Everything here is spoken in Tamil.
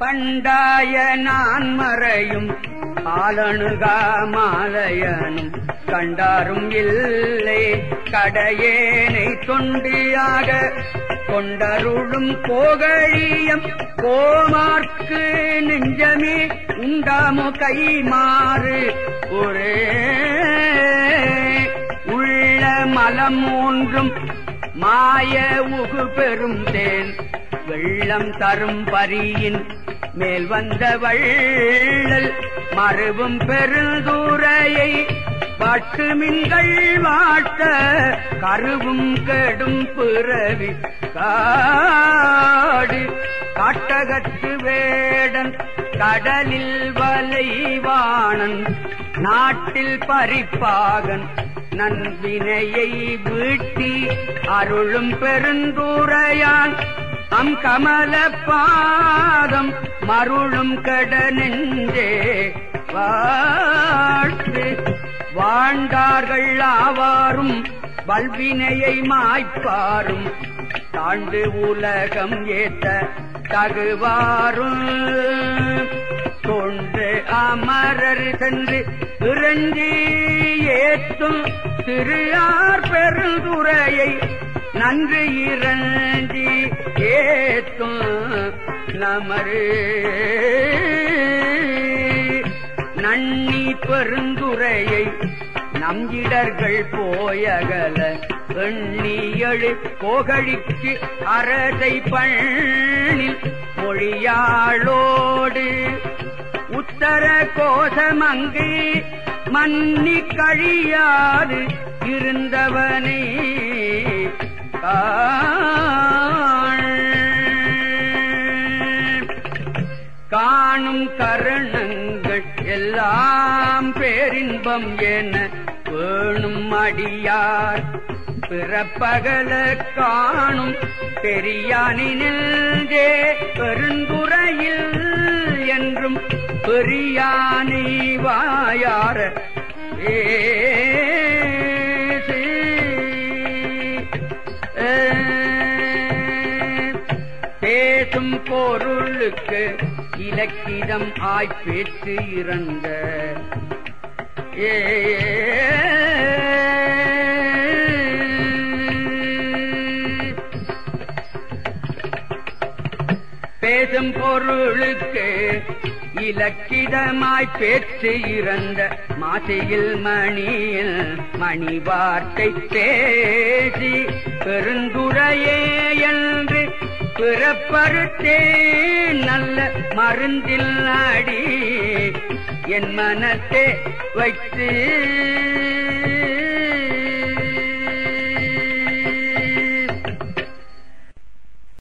பண்டாய நான் மறையும் ஆலணுகா மாலையனும் கண்டாரும் இல்லை. கடையேனை தொண்டியாக கொண்டருளும் போகழியம் கோமார்க்கு நெஞ்சமே உண்டாமோ கை மாறு ஒரே உள்ள மலம் ஒன்றும் மாய உகு பெரும் தேன். வெள்ளம் தரும் பரியின் மேல் வந்த வள்ளல் மறுவும் பெருந்தூரையை பாட்டு மின்கள் வாட்ட கருவும் கெடும் பிறவி காடு. காட்டகத்து வேடன் கடலில் வலைவாணன் நாட்டில் பறிப்பாகன் நன்வினையை வீட்டி அருளும் பெருந்தூரையான். அம் கமல பாதம் மருளும் கட வாழ்த்து. வாழ்ந்தார்கள் ஆவாரும் வல்வினையை மாய்ப்பாரும். தாண்டு உலகம் ஏத்த தகுவாரும் கொண்டு அமரர் சென்று இறங்கி ஏத்தும் திருயார் பெருந்துரையை நன்று இறஞ்சி ஏத்தும் நமரு நன்னி பெருந்துரையை நம்பிடர்கள் போயகல எண்ணியழு போகழிக்கு கோகழிக்கு அரசை பண்ணில் மொழியாளோடு. உத்தர கோசமங்கை மன்னி கழியாது இருந்தவனே. காணும் கரணங்கள் எல்லாம் பேரின்பம் என வேணும் அடியார். பிறப்பகல காணும் பெரியானினில்தே பெருந்துறையில் என்றும் பெரியானை வாயார. ஏ பேசும் பொருளுக்கு இலக்கிதம் ஆய்ப்பேற்று இறந்த ஏ பேசும் பொருளுக்கு இலக்கிதமாய் பேச்சு இறந்த மாசையில் மணியில் மணி வார்த்தை பேசி பெருந்துரையேயல் பிறப்பறுத்தே நல்ல மருந்தில் நாடி என் மனத்தை வைத்து